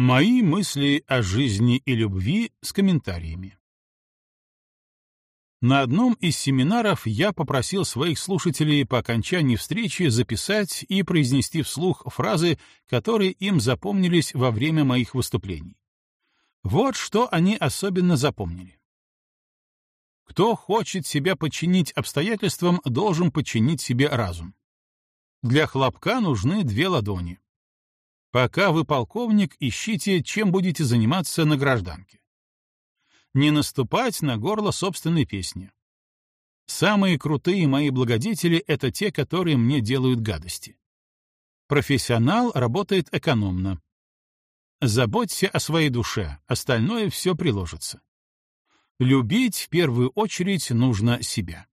Мои мысли о жизни и любви с комментариями. На одном из семинаров я попросил своих слушателей по окончании встречи записать и произнести вслух фразы, которые им запомнились во время моих выступлений. Вот что они особенно запомнили. Кто хочет себя подчинить обстоятельствам, должен подчинить себе разум. Для хлопка нужны две ладони. Пока вы полковник, ищите, чем будете заниматься на гражданке. Не наступать на горло собственной песни. Самые крутые мои благодетели — это те, которые мне делают гадости. Профессионал работает экономно. Заботься о своей душе, остальное все приложится. Любить в первую очередь нужно себя.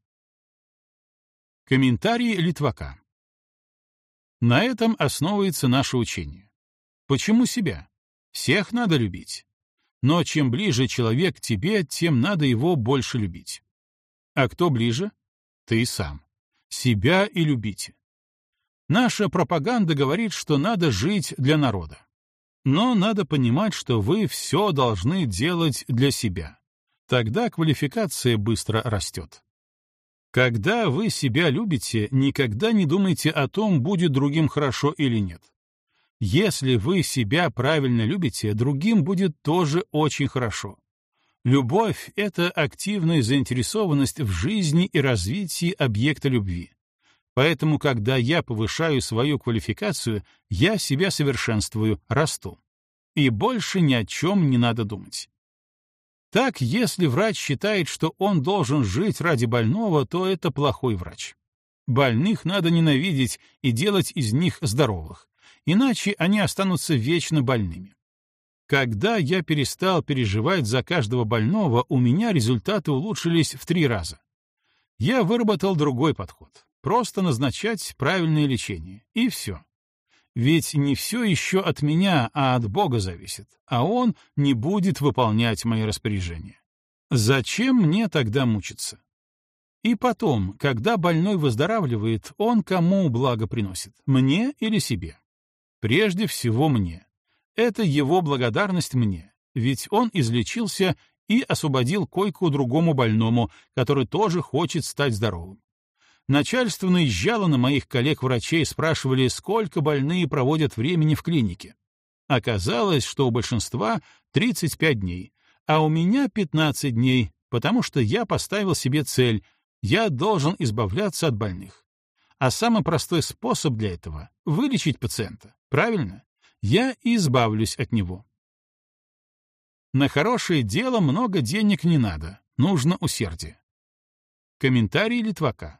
Комментарий Литвака. На этом основывается наше учение. Почему себя? Всех надо любить. Но чем ближе человек к тебе, тем надо его больше любить. А кто ближе? Ты сам. Себя и любите. Наша пропаганда говорит, что надо жить для народа. Но надо понимать, что вы все должны делать для себя. Тогда квалификация быстро растет. Когда вы себя любите, никогда не думайте о том, будет другим хорошо или нет. Если вы себя правильно любите, другим будет тоже очень хорошо. Любовь — это активная заинтересованность в жизни и развитии объекта любви. Поэтому, когда я повышаю свою квалификацию, я себя совершенствую, расту. И больше ни о чем не надо думать. Так, если врач считает, что он должен жить ради больного, то это плохой врач. Больных надо ненавидеть и делать из них здоровых иначе они останутся вечно больными. Когда я перестал переживать за каждого больного, у меня результаты улучшились в три раза. Я выработал другой подход — просто назначать правильное лечение, и все. Ведь не все еще от меня, а от Бога зависит, а Он не будет выполнять мои распоряжения. Зачем мне тогда мучиться? И потом, когда больной выздоравливает, он кому благо приносит, мне или себе? Прежде всего мне. Это его благодарность мне, ведь он излечился и освободил койку другому больному, который тоже хочет стать здоровым. Начальство наезжало на моих коллег-врачей, спрашивали, сколько больные проводят времени в клинике. Оказалось, что у большинства 35 дней, а у меня 15 дней, потому что я поставил себе цель — я должен избавляться от больных. А самый простой способ для этого — вылечить пациента. Правильно? Я избавлюсь от него. На хорошее дело много денег не надо, нужно усердие. Комментарий Литвака.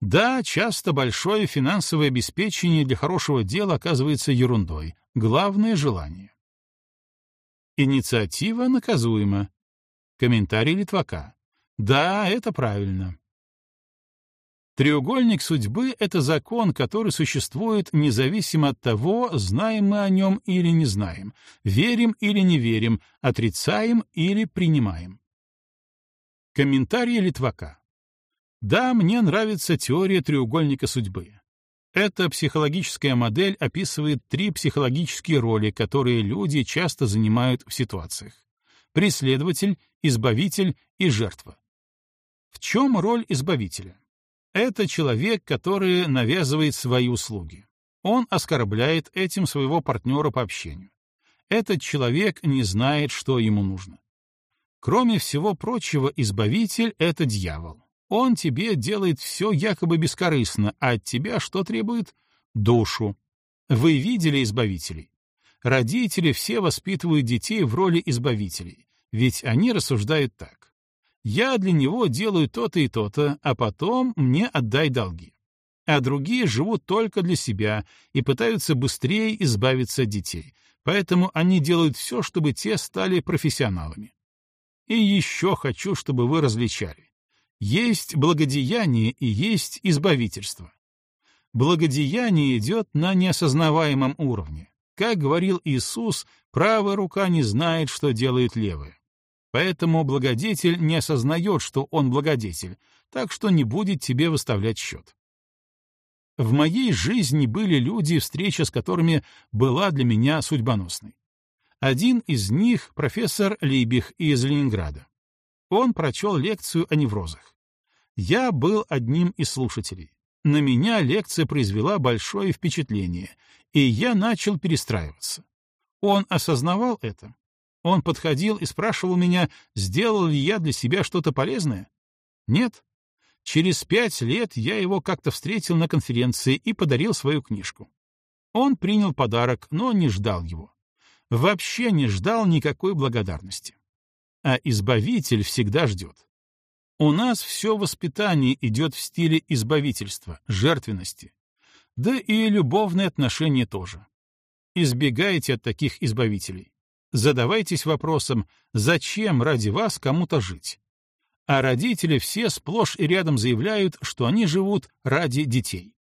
Да, часто большое финансовое обеспечение для хорошего дела оказывается ерундой. Главное — желание. Инициатива наказуема. Комментарий Литвака. Да, это правильно. Треугольник судьбы — это закон, который существует независимо от того, знаем мы о нем или не знаем, верим или не верим, отрицаем или принимаем. Комментарий Литвака. Да, мне нравится теория треугольника судьбы. Эта психологическая модель описывает три психологические роли, которые люди часто занимают в ситуациях. Преследователь, избавитель и жертва. В чем роль избавителя? Это человек, который навязывает свои услуги. Он оскорбляет этим своего партнера по общению. Этот человек не знает, что ему нужно. Кроме всего прочего, избавитель — это дьявол. Он тебе делает все якобы бескорыстно, а от тебя что требует? Душу. Вы видели избавителей? Родители все воспитывают детей в роли избавителей, ведь они рассуждают так. Я для него делаю то-то и то-то, а потом мне отдай долги. А другие живут только для себя и пытаются быстрее избавиться от детей, поэтому они делают все, чтобы те стали профессионалами. И еще хочу, чтобы вы различали. Есть благодеяние и есть избавительство. Благодеяние идет на неосознаваемом уровне. Как говорил Иисус, правая рука не знает, что делает левая. Поэтому благодетель не осознает, что он благодетель, так что не будет тебе выставлять счет. В моей жизни были люди, встреча с которыми была для меня судьбоносной. Один из них — профессор Либих из Ленинграда. Он прочел лекцию о неврозах. Я был одним из слушателей. На меня лекция произвела большое впечатление, и я начал перестраиваться. Он осознавал это. Он подходил и спрашивал меня, сделал ли я для себя что-то полезное. Нет. Через пять лет я его как-то встретил на конференции и подарил свою книжку. Он принял подарок, но не ждал его. Вообще не ждал никакой благодарности. А Избавитель всегда ждет. У нас все воспитание идет в стиле избавительства, жертвенности. Да и любовные отношения тоже. Избегайте от таких избавителей. Задавайтесь вопросом, зачем ради вас кому-то жить? А родители все сплошь и рядом заявляют, что они живут ради детей.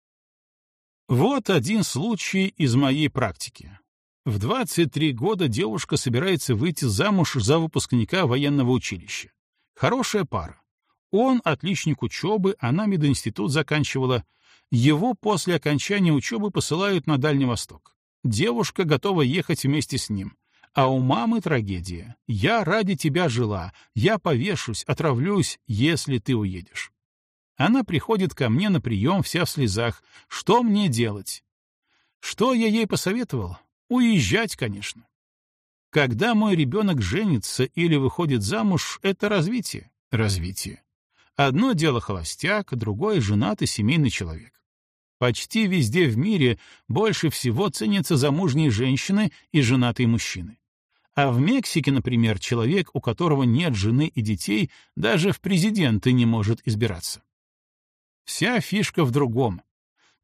Вот один случай из моей практики. В 23 года девушка собирается выйти замуж за выпускника военного училища. Хорошая пара. Он отличник учебы, она мединститут заканчивала. Его после окончания учебы посылают на Дальний Восток. Девушка готова ехать вместе с ним. А у мамы трагедия. Я ради тебя жила. Я повешусь, отравлюсь, если ты уедешь. Она приходит ко мне на прием вся в слезах. Что мне делать? Что я ей посоветовал? Уезжать, конечно. Когда мой ребенок женится или выходит замуж, это развитие. Развитие. Одно дело холостяк, другое — женатый семейный человек. Почти везде в мире больше всего ценятся замужние женщины и женатые мужчины. А в Мексике, например, человек, у которого нет жены и детей, даже в президенты не может избираться. Вся фишка в другом.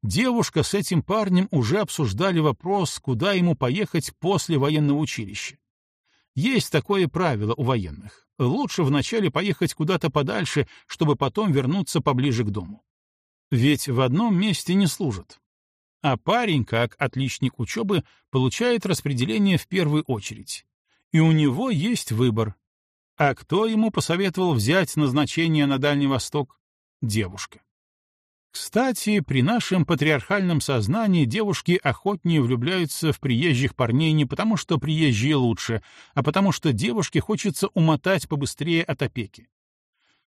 Девушка с этим парнем уже обсуждали вопрос, куда ему поехать после военного училища. Есть такое правило у военных. Лучше вначале поехать куда-то подальше, чтобы потом вернуться поближе к дому. Ведь в одном месте не служат. А парень, как отличник учебы, получает распределение в первую очередь. И у него есть выбор. А кто ему посоветовал взять назначение на Дальний Восток? Девушка. Кстати, при нашем патриархальном сознании девушки охотнее влюбляются в приезжих парней не потому, что приезжие лучше, а потому что девушке хочется умотать побыстрее от опеки.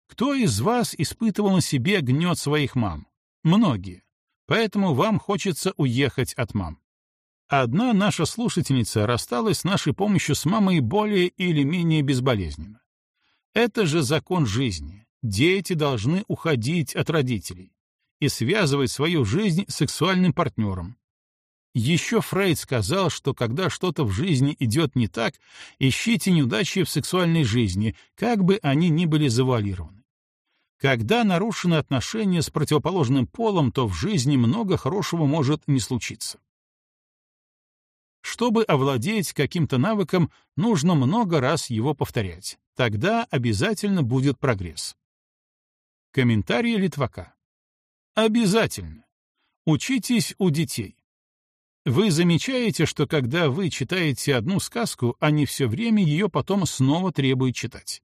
Кто из вас испытывал на себе гнет своих мам? Многие. Поэтому вам хочется уехать от мам. Одна наша слушательница рассталась с нашей помощью с мамой более или менее безболезненно. Это же закон жизни. Дети должны уходить от родителей и связывать свою жизнь с сексуальным партнером. Еще Фрейд сказал, что когда что-то в жизни идет не так, ищите неудачи в сексуальной жизни, как бы они ни были завуалированы. Когда нарушены отношения с противоположным полом, то в жизни много хорошего может не случиться. Чтобы овладеть каким-то навыком, нужно много раз его повторять. Тогда обязательно будет прогресс. Комментарий Литвака. Обязательно. Учитесь у детей. Вы замечаете, что когда вы читаете одну сказку, они все время ее потом снова требуют читать.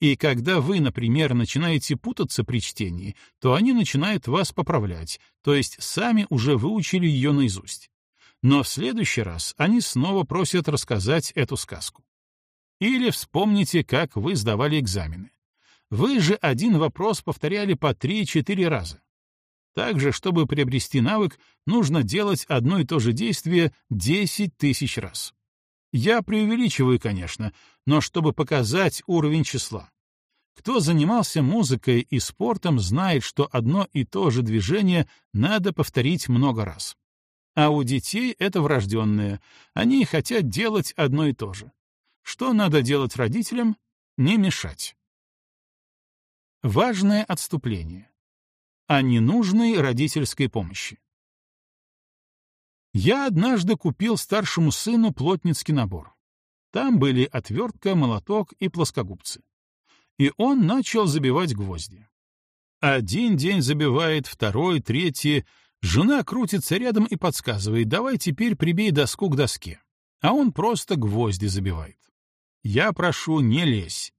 И когда вы, например, начинаете путаться при чтении, то они начинают вас поправлять, то есть сами уже выучили ее наизусть. Но в следующий раз они снова просят рассказать эту сказку. Или вспомните, как вы сдавали экзамены. Вы же один вопрос повторяли по 3-4 раза. Также, чтобы приобрести навык, нужно делать одно и то же действие 10 тысяч раз. Я преувеличиваю, конечно, но чтобы показать уровень числа. Кто занимался музыкой и спортом, знает, что одно и то же движение надо повторить много раз. А у детей это врожденное. Они хотят делать одно и то же. Что надо делать родителям? Не мешать. Важное отступление о ненужной родительской помощи. Я однажды купил старшему сыну плотницкий набор. Там были отвертка, молоток и плоскогубцы. И он начал забивать гвозди. Один день забивает, второй, третий. Жена крутится рядом и подсказывает, давай теперь прибей доску к доске. А он просто гвозди забивает. Я прошу, не лезь.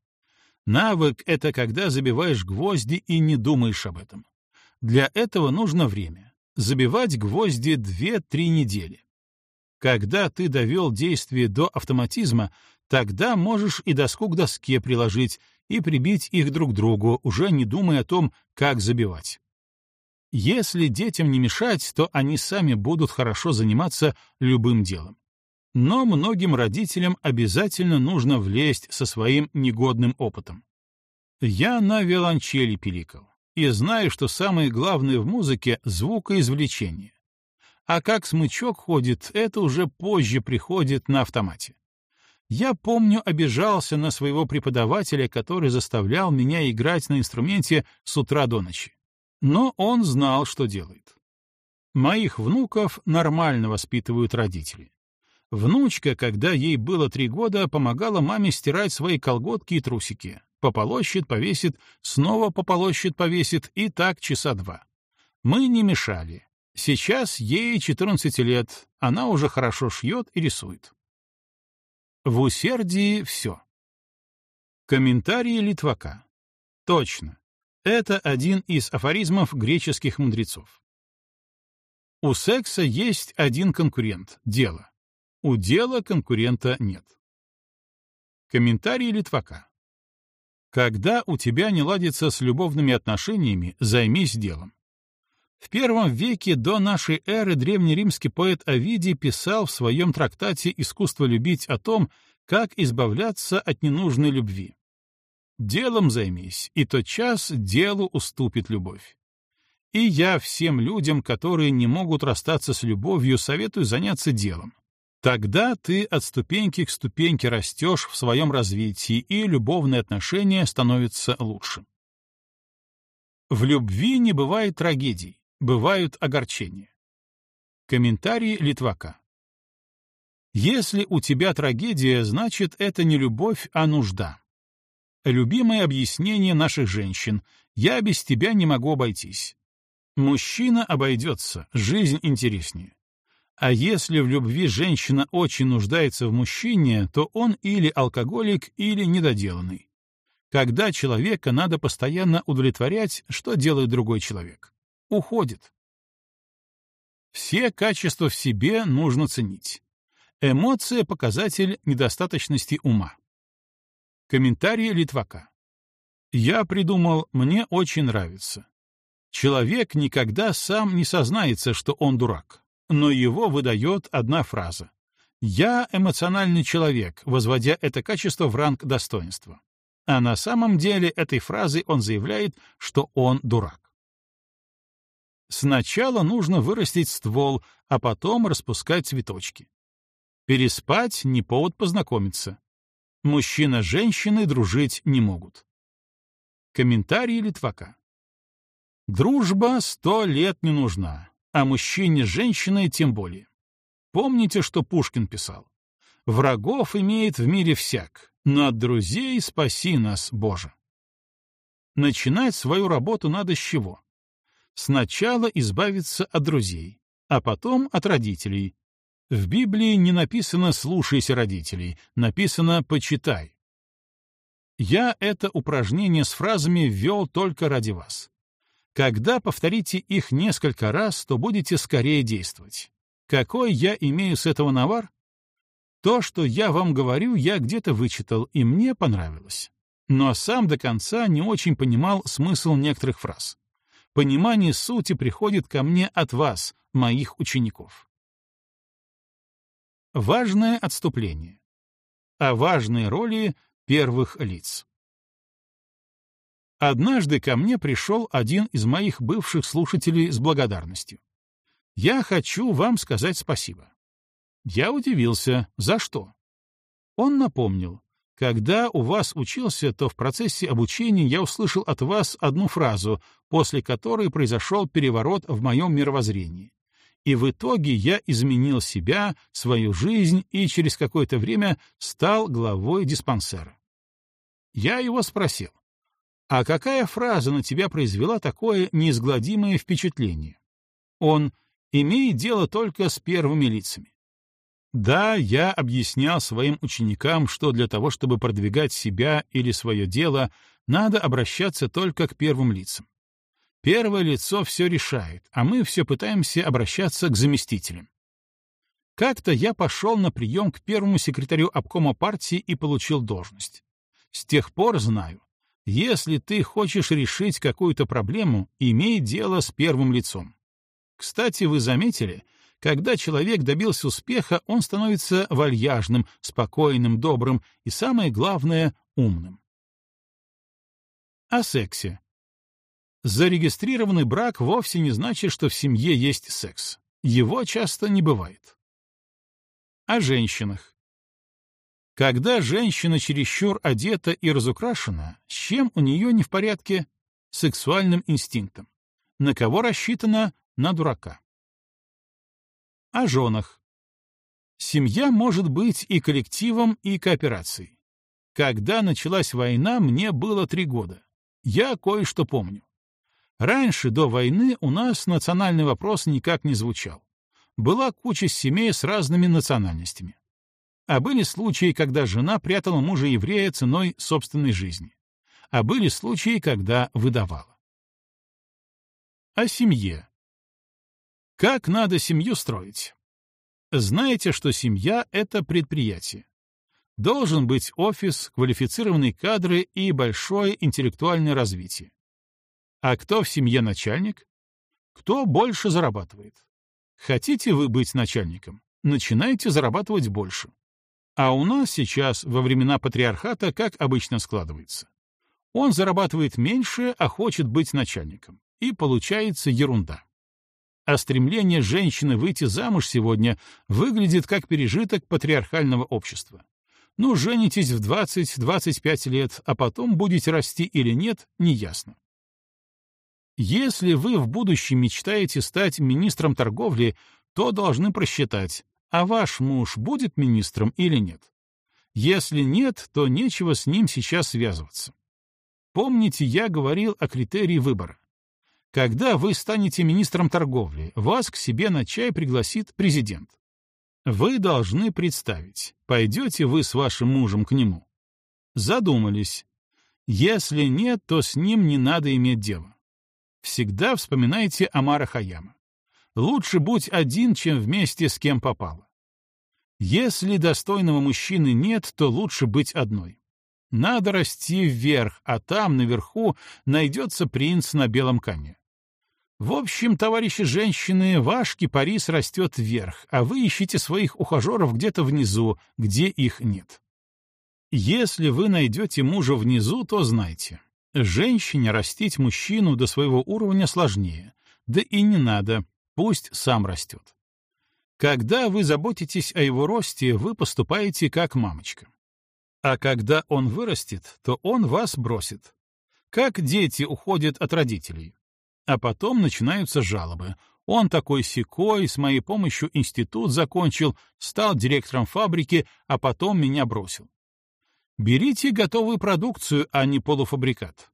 Навык — это когда забиваешь гвозди и не думаешь об этом. Для этого нужно время. Забивать гвозди 2-3 недели. Когда ты довел действие до автоматизма, тогда можешь и доску к доске приложить и прибить их друг к другу, уже не думая о том, как забивать. Если детям не мешать, то они сами будут хорошо заниматься любым делом. Но многим родителям обязательно нужно влезть со своим негодным опытом. Я на виолончели пиликал, и знаю, что самое главное в музыке — звукоизвлечение. А как смычок ходит, это уже позже приходит на автомате. Я помню, обижался на своего преподавателя, который заставлял меня играть на инструменте с утра до ночи. Но он знал, что делает. Моих внуков нормально воспитывают родители. Внучка, когда ей было три года, помогала маме стирать свои колготки и трусики. Пополощет, повесит, снова пополощет, повесит, и так часа два. Мы не мешали, Сейчас ей 14 лет, она уже хорошо шьет и рисует. В усердии все. Комментарии Литвака. Точно. Это один из афоризмов греческих мудрецов. У секса есть один конкурент — дело. У дела конкурента нет. Комментарий Литвака. Когда у тебя не ладится с любовными отношениями, займись делом. В первом веке до нашей эры древнеримский поэт Овидий писал в своем трактате «Искусство любить» о том, как избавляться от ненужной любви. «Делом займись, и тот час делу уступит любовь». И я всем людям, которые не могут расстаться с любовью, советую заняться делом. Тогда ты от ступеньки к ступеньке растешь в своем развитии, и любовные отношения становятся лучше. В любви не бывает трагедий бывают огорчения. Комментарий Литвака. Если у тебя трагедия, значит, это не любовь, а нужда. Любимое объяснение наших женщин «я без тебя не могу обойтись». Мужчина обойдется, жизнь интереснее. А если в любви женщина очень нуждается в мужчине, то он или алкоголик, или недоделанный. Когда человека надо постоянно удовлетворять, что делает другой человек? уходит. Все качества в себе нужно ценить. Эмоция — показатель недостаточности ума. Комментарий Литвака. Я придумал, мне очень нравится. Человек никогда сам не сознается, что он дурак, но его выдает одна фраза. «Я эмоциональный человек», возводя это качество в ранг достоинства. А на самом деле этой фразой он заявляет, что он дурак. Сначала нужно вырастить ствол, а потом распускать цветочки. Переспать — не повод познакомиться. Мужчина с женщиной дружить не могут. Комментарий Литвака. Дружба сто лет не нужна, а мужчине с женщиной тем более. Помните, что Пушкин писал? «Врагов имеет в мире всяк, но от друзей спаси нас, Боже». Начинать свою работу надо с чего? Сначала избавиться от друзей, а потом от родителей. В Библии не написано «слушайся родителей», написано «почитай». Я это упражнение с фразами ввел только ради вас. Когда повторите их несколько раз, то будете скорее действовать. Какой я имею с этого навар? То, что я вам говорю, я где-то вычитал, и мне понравилось. Но сам до конца не очень понимал смысл некоторых фраз понимание сути приходит ко мне от вас, моих учеников. Важное отступление. О важной роли первых лиц. Однажды ко мне пришел один из моих бывших слушателей с благодарностью. «Я хочу вам сказать спасибо». Я удивился, за что? Он напомнил, когда у вас учился, то в процессе обучения я услышал от вас одну фразу, после которой произошел переворот в моем мировоззрении. И в итоге я изменил себя, свою жизнь и через какое-то время стал главой диспансера. Я его спросил, а какая фраза на тебя произвела такое неизгладимое впечатление? Он имеет дело только с первыми лицами. Да, я объяснял своим ученикам, что для того, чтобы продвигать себя или свое дело, надо обращаться только к первым лицам. Первое лицо все решает, а мы все пытаемся обращаться к заместителям. Как-то я пошел на прием к первому секретарю обкома партии и получил должность. С тех пор знаю, если ты хочешь решить какую-то проблему, имей дело с первым лицом. Кстати, вы заметили, когда человек добился успеха, он становится вальяжным, спокойным, добрым и, самое главное, умным. О сексе. Зарегистрированный брак вовсе не значит, что в семье есть секс. Его часто не бывает. О женщинах. Когда женщина чересчур одета и разукрашена, с чем у нее не в порядке? Сексуальным инстинктом. На кого рассчитана? На дурака. О женах. Семья может быть и коллективом, и кооперацией. Когда началась война, мне было три года. Я кое-что помню. Раньше, до войны, у нас национальный вопрос никак не звучал. Была куча семей с разными национальностями. А были случаи, когда жена прятала мужа еврея ценой собственной жизни. А были случаи, когда выдавала. О семье. Как надо семью строить? Знаете, что семья — это предприятие. Должен быть офис, квалифицированные кадры и большое интеллектуальное развитие. А кто в семье начальник? Кто больше зарабатывает? Хотите вы быть начальником? Начинайте зарабатывать больше. А у нас сейчас, во времена патриархата, как обычно складывается. Он зарабатывает меньше, а хочет быть начальником. И получается ерунда. А стремление женщины выйти замуж сегодня выглядит как пережиток патриархального общества. Ну, женитесь в 20-25 лет, а потом будете расти или нет, неясно. Если вы в будущем мечтаете стать министром торговли, то должны просчитать, а ваш муж будет министром или нет. Если нет, то нечего с ним сейчас связываться. Помните, я говорил о критерии выбора. Когда вы станете министром торговли, вас к себе на чай пригласит президент. Вы должны представить, пойдете вы с вашим мужем к нему. Задумались. Если нет, то с ним не надо иметь дело. Всегда вспоминайте Амара Хаяма. Лучше будь один, чем вместе с кем попало. Если достойного мужчины нет, то лучше быть одной. Надо расти вверх, а там, наверху, найдется принц на белом коне. В общем, товарищи женщины, ваш кипарис растет вверх, а вы ищете своих ухажеров где-то внизу, где их нет. Если вы найдете мужа внизу, то знайте, Женщине растить мужчину до своего уровня сложнее, да и не надо, пусть сам растет. Когда вы заботитесь о его росте, вы поступаете как мамочка. А когда он вырастет, то он вас бросит. Как дети уходят от родителей. А потом начинаются жалобы. Он такой секой, с моей помощью институт закончил, стал директором фабрики, а потом меня бросил. Берите готовую продукцию, а не полуфабрикат.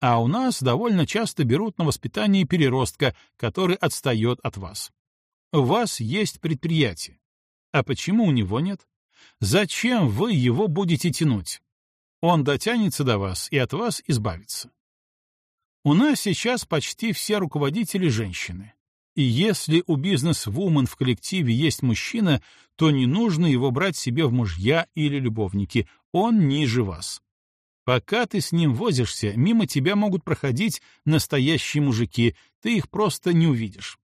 А у нас довольно часто берут на воспитание переростка, который отстает от вас. У вас есть предприятие. А почему у него нет? Зачем вы его будете тянуть? Он дотянется до вас и от вас избавится. У нас сейчас почти все руководители женщины. И если у бизнес-вумен в коллективе есть мужчина, то не нужно его брать себе в мужья или любовники, он ниже вас. Пока ты с ним возишься, мимо тебя могут проходить настоящие мужики, ты их просто не увидишь.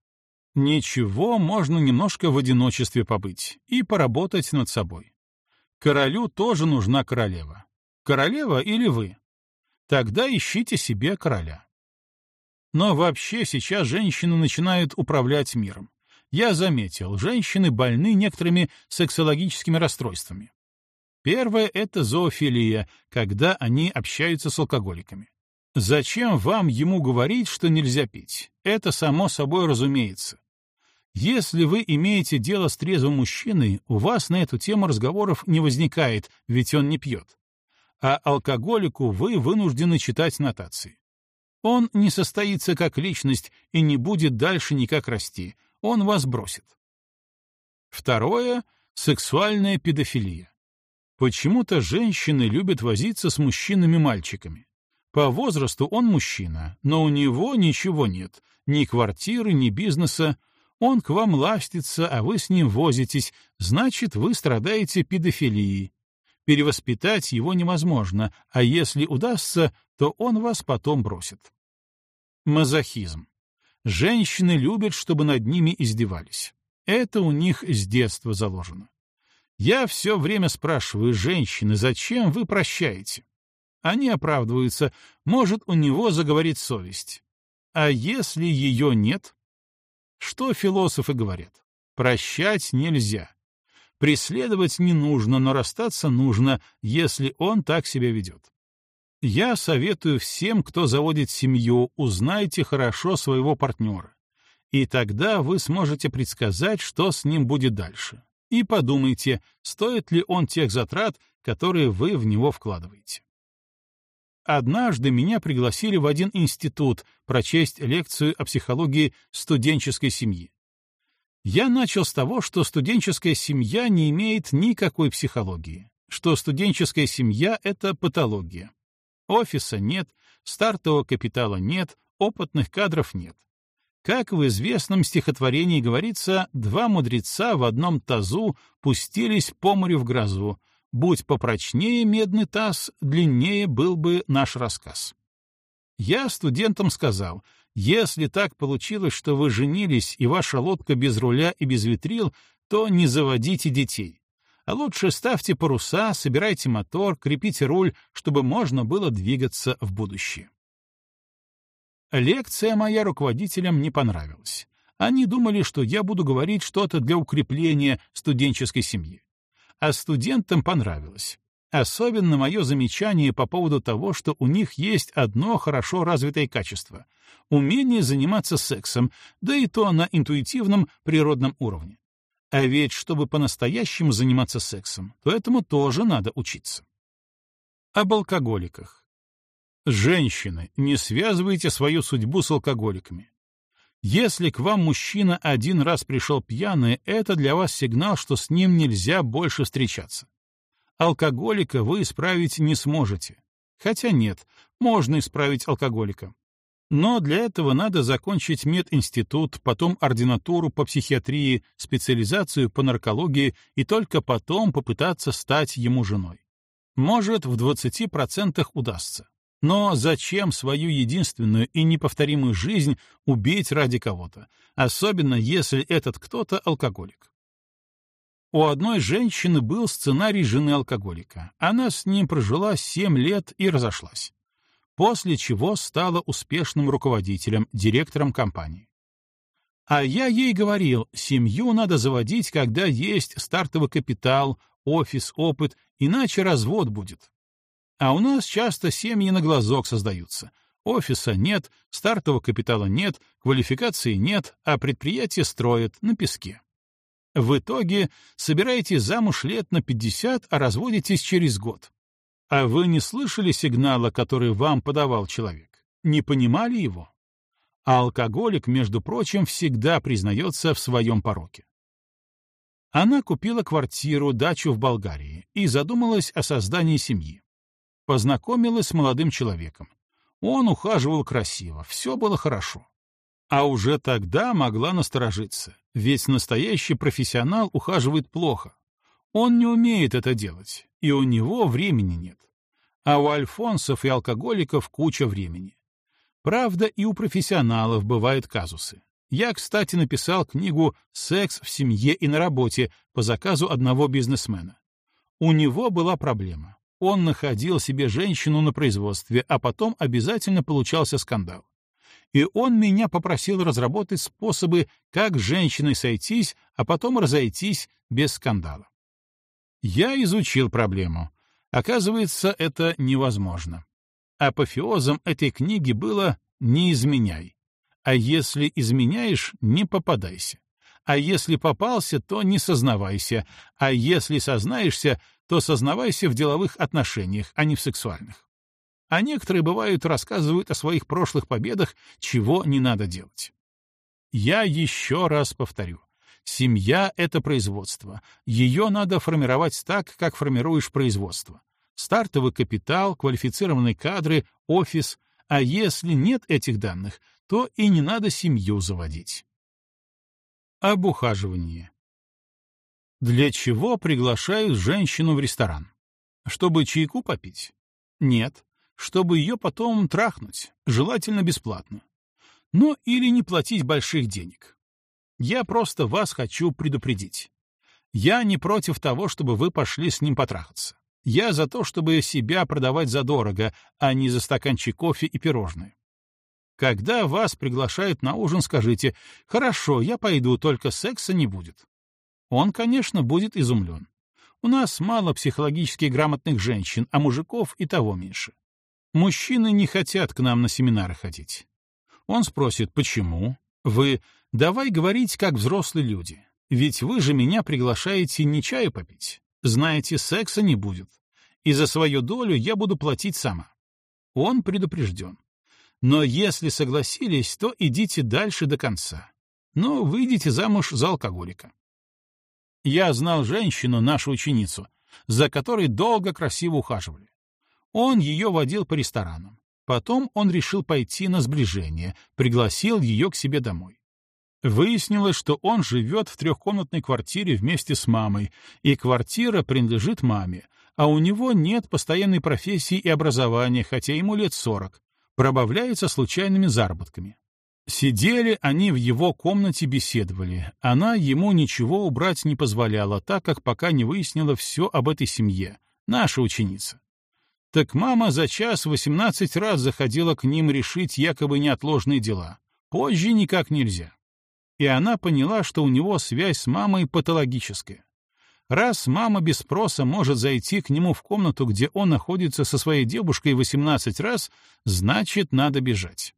Ничего, можно немножко в одиночестве побыть и поработать над собой. Королю тоже нужна королева. Королева или вы? Тогда ищите себе короля. Но вообще сейчас женщины начинают управлять миром. Я заметил, женщины больны некоторыми сексологическими расстройствами. Первое — это зоофилия, когда они общаются с алкоголиками. Зачем вам ему говорить, что нельзя пить? Это само собой разумеется. Если вы имеете дело с трезвым мужчиной, у вас на эту тему разговоров не возникает, ведь он не пьет. А алкоголику вы вынуждены читать нотации. Он не состоится как личность и не будет дальше никак расти. Он вас бросит. Второе — сексуальная педофилия. Почему-то женщины любят возиться с мужчинами-мальчиками. По возрасту он мужчина, но у него ничего нет, ни квартиры, ни бизнеса. Он к вам ластится, а вы с ним возитесь, значит, вы страдаете педофилией. Перевоспитать его невозможно, а если удастся, то он вас потом бросит. Мазохизм. Женщины любят, чтобы над ними издевались. Это у них с детства заложено. Я все время спрашиваю женщины, зачем вы прощаете? Они оправдываются, может, у него заговорит совесть. А если ее нет? Что философы говорят? Прощать нельзя. Преследовать не нужно, но расстаться нужно, если он так себя ведет. Я советую всем, кто заводит семью, узнайте хорошо своего партнера. И тогда вы сможете предсказать, что с ним будет дальше. И подумайте, стоит ли он тех затрат, которые вы в него вкладываете. Однажды меня пригласили в один институт прочесть лекцию о психологии студенческой семьи. Я начал с того, что студенческая семья не имеет никакой психологии, что студенческая семья — это патология. Офиса нет, стартового капитала нет, опытных кадров нет. Как в известном стихотворении говорится, два мудреца в одном тазу пустились по морю в грозу, Будь попрочнее медный таз, длиннее был бы наш рассказ. Я студентам сказал, если так получилось, что вы женились и ваша лодка без руля и без ветрил, то не заводите детей. А лучше ставьте паруса, собирайте мотор, крепите руль, чтобы можно было двигаться в будущее. Лекция моя руководителям не понравилась. Они думали, что я буду говорить что-то для укрепления студенческой семьи а студентам понравилось. Особенно мое замечание по поводу того, что у них есть одно хорошо развитое качество — умение заниматься сексом, да и то на интуитивном природном уровне. А ведь, чтобы по-настоящему заниматься сексом, то этому тоже надо учиться. Об алкоголиках. Женщины, не связывайте свою судьбу с алкоголиками. Если к вам мужчина один раз пришел пьяный, это для вас сигнал, что с ним нельзя больше встречаться. Алкоголика вы исправить не сможете. Хотя нет, можно исправить алкоголика. Но для этого надо закончить мединститут, потом ординатуру по психиатрии, специализацию по наркологии и только потом попытаться стать ему женой. Может, в 20% удастся. Но зачем свою единственную и неповторимую жизнь убить ради кого-то, особенно если этот кто-то алкоголик? У одной женщины был сценарий жены алкоголика. Она с ним прожила семь лет и разошлась. После чего стала успешным руководителем, директором компании. А я ей говорил, семью надо заводить, когда есть стартовый капитал, офис, опыт, иначе развод будет. А у нас часто семьи на глазок создаются. Офиса нет, стартового капитала нет, квалификации нет, а предприятие строят на песке. В итоге собираете замуж лет на 50, а разводитесь через год. А вы не слышали сигнала, который вам подавал человек? Не понимали его? А алкоголик, между прочим, всегда признается в своем пороке. Она купила квартиру, дачу в Болгарии и задумалась о создании семьи познакомилась с молодым человеком. Он ухаживал красиво, все было хорошо. А уже тогда могла насторожиться, ведь настоящий профессионал ухаживает плохо. Он не умеет это делать, и у него времени нет. А у альфонсов и алкоголиков куча времени. Правда, и у профессионалов бывают казусы. Я, кстати, написал книгу «Секс в семье и на работе» по заказу одного бизнесмена. У него была проблема он находил себе женщину на производстве, а потом обязательно получался скандал. И он меня попросил разработать способы, как с женщиной сойтись, а потом разойтись без скандала. Я изучил проблему. Оказывается, это невозможно. Апофеозом этой книги было «не изменяй». А если изменяешь, не попадайся. А если попался, то не сознавайся. А если сознаешься, то сознавайся в деловых отношениях, а не в сексуальных. А некоторые, бывают, рассказывают о своих прошлых победах, чего не надо делать. Я еще раз повторю. Семья — это производство. Ее надо формировать так, как формируешь производство. Стартовый капитал, квалифицированные кадры, офис. А если нет этих данных, то и не надо семью заводить. Об ухаживании. Для чего приглашают женщину в ресторан? Чтобы чайку попить? Нет, чтобы ее потом трахнуть, желательно бесплатно. Ну или не платить больших денег. Я просто вас хочу предупредить. Я не против того, чтобы вы пошли с ним потрахаться. Я за то, чтобы себя продавать задорого, а не за стаканчик кофе и пирожные. Когда вас приглашают на ужин, скажите «Хорошо, я пойду, только секса не будет». Он, конечно, будет изумлен. У нас мало психологически грамотных женщин, а мужиков и того меньше. Мужчины не хотят к нам на семинары ходить. Он спросит «Почему?» Вы «Давай говорить, как взрослые люди, ведь вы же меня приглашаете не чаю попить. Знаете, секса не будет. И за свою долю я буду платить сама». Он предупрежден. Но если согласились, то идите дальше до конца. Но выйдите замуж за алкоголика. Я знал женщину, нашу ученицу, за которой долго красиво ухаживали. Он ее водил по ресторанам. Потом он решил пойти на сближение, пригласил ее к себе домой. Выяснилось, что он живет в трехкомнатной квартире вместе с мамой, и квартира принадлежит маме, а у него нет постоянной профессии и образования, хотя ему лет сорок, пробавляется случайными заработками. Сидели они в его комнате, беседовали. Она ему ничего убрать не позволяла, так как пока не выяснила все об этой семье, наша ученица. Так мама за час восемнадцать раз заходила к ним решить якобы неотложные дела. Позже никак нельзя. И она поняла, что у него связь с мамой патологическая. Раз мама без спроса может зайти к нему в комнату, где он находится со своей девушкой 18 раз, значит, надо бежать.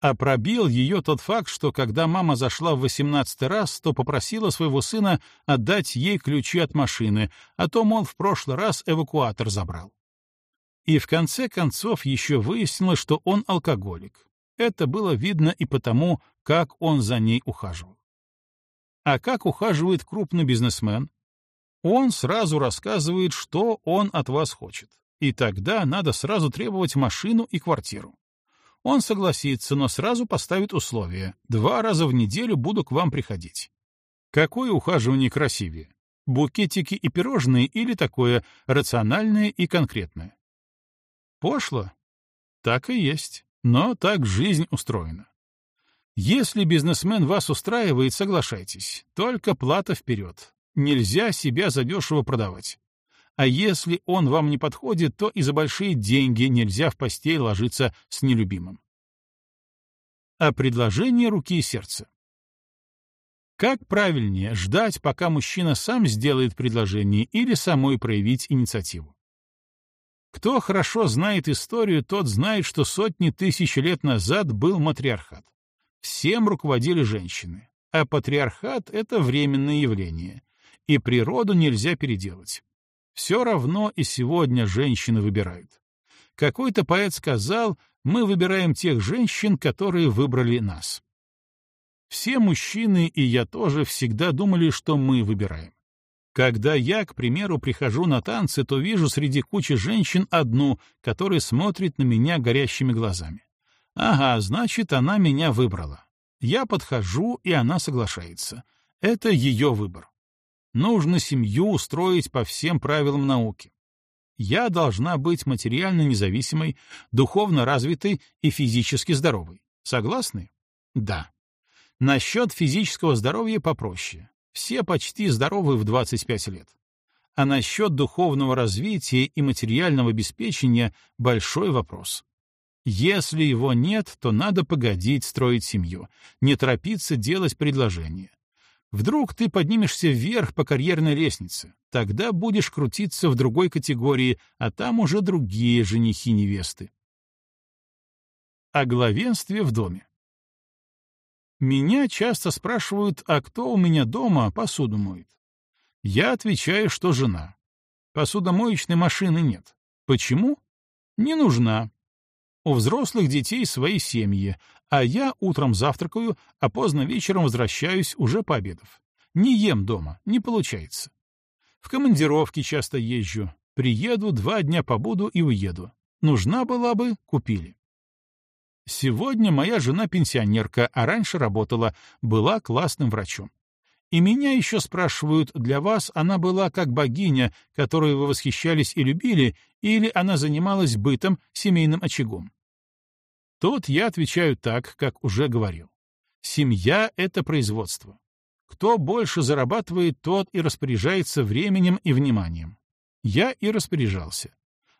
А пробил ее тот факт, что когда мама зашла в 18 раз, то попросила своего сына отдать ей ключи от машины, а то, мол, в прошлый раз эвакуатор забрал. И в конце концов еще выяснилось, что он алкоголик. Это было видно и потому, как он за ней ухаживал. А как ухаживает крупный бизнесмен? Он сразу рассказывает, что он от вас хочет. И тогда надо сразу требовать машину и квартиру. Он согласится, но сразу поставит условие. Два раза в неделю буду к вам приходить. Какое ухаживание красивее? Букетики и пирожные или такое рациональное и конкретное? Пошло? Так и есть. Но так жизнь устроена. Если бизнесмен вас устраивает, соглашайтесь. Только плата вперед. Нельзя себя задешево продавать. А если он вам не подходит, то и за большие деньги нельзя в постель ложиться с нелюбимым. А предложение руки и сердца. Как правильнее, ждать, пока мужчина сам сделает предложение или самой проявить инициативу? Кто хорошо знает историю, тот знает, что сотни тысяч лет назад был матриархат. Всем руководили женщины, а патриархат — это временное явление, и природу нельзя переделать. Все равно и сегодня женщины выбирают. Какой-то поэт сказал, мы выбираем тех женщин, которые выбрали нас. Все мужчины, и я тоже, всегда думали, что мы выбираем. Когда я, к примеру, прихожу на танцы, то вижу среди кучи женщин одну, которая смотрит на меня горящими глазами. Ага, значит, она меня выбрала. Я подхожу, и она соглашается. Это ее выбор. Нужно семью устроить по всем правилам науки. Я должна быть материально независимой, духовно развитой и физически здоровой. Согласны? Да. Насчет физического здоровья попроще. Все почти здоровы в 25 лет. А насчет духовного развития и материального обеспечения большой вопрос. Если его нет, то надо погодить строить семью, не торопиться делать предложение. Вдруг ты поднимешься вверх по карьерной лестнице, тогда будешь крутиться в другой категории, а там уже другие женихи-невесты. О главенстве в доме. Меня часто спрашивают, а кто у меня дома посуду моет. Я отвечаю, что жена. Посудомоечной машины нет. Почему? Не нужна. У взрослых детей свои семьи, а я утром завтракаю, а поздно вечером возвращаюсь, уже пообедав. Не ем дома, не получается. В командировки часто езжу. Приеду, два дня побуду и уеду. Нужна была бы — купили. Сегодня моя жена пенсионерка, а раньше работала, была классным врачом. И меня еще спрашивают, для вас она была как богиня, которую вы восхищались и любили, или она занималась бытом, семейным очагом? Тут я отвечаю так, как уже говорил. Семья — это производство. Кто больше зарабатывает, тот и распоряжается временем и вниманием. Я и распоряжался.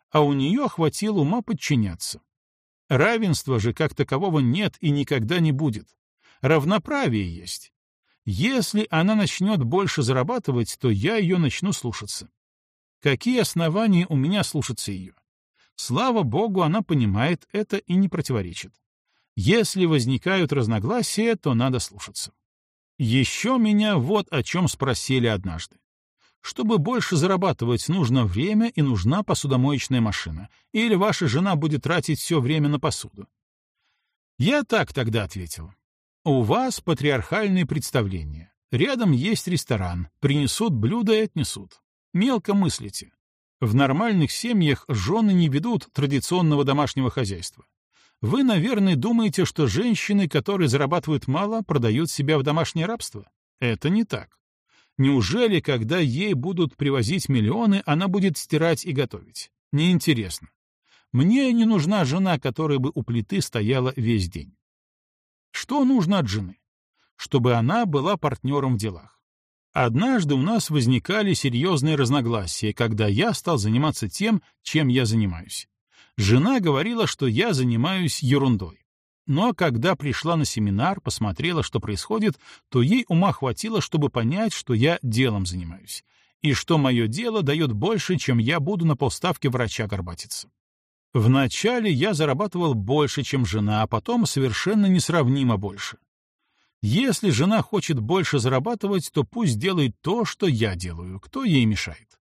А у нее хватило ума подчиняться. Равенства же как такового нет и никогда не будет. Равноправие есть. Если она начнет больше зарабатывать, то я ее начну слушаться. Какие основания у меня слушаться ее? Слава богу, она понимает это и не противоречит. Если возникают разногласия, то надо слушаться. Еще меня вот о чем спросили однажды. Чтобы больше зарабатывать, нужно время и нужна посудомоечная машина. Или ваша жена будет тратить все время на посуду. Я так тогда ответил. У вас патриархальные представления. Рядом есть ресторан, принесут блюда и отнесут. Мелко мыслите. В нормальных семьях жены не ведут традиционного домашнего хозяйства. Вы, наверное, думаете, что женщины, которые зарабатывают мало, продают себя в домашнее рабство? Это не так. Неужели, когда ей будут привозить миллионы, она будет стирать и готовить? Неинтересно. Мне не нужна жена, которая бы у плиты стояла весь день. Что нужно от жены? Чтобы она была партнером в делах. Однажды у нас возникали серьезные разногласия, когда я стал заниматься тем, чем я занимаюсь. Жена говорила, что я занимаюсь ерундой. Но когда пришла на семинар, посмотрела, что происходит, то ей ума хватило, чтобы понять, что я делом занимаюсь, и что мое дело дает больше, чем я буду на полставки врача горбатиться. Вначале я зарабатывал больше, чем жена, а потом совершенно несравнимо больше. Если жена хочет больше зарабатывать, то пусть делает то, что я делаю, кто ей мешает.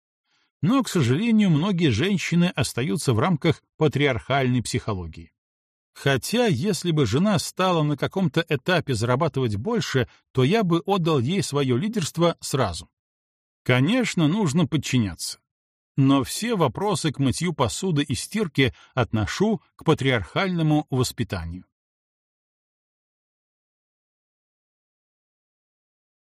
Но, к сожалению, многие женщины остаются в рамках патриархальной психологии. Хотя, если бы жена стала на каком-то этапе зарабатывать больше, то я бы отдал ей свое лидерство сразу. Конечно, нужно подчиняться но все вопросы к мытью посуды и стирке отношу к патриархальному воспитанию.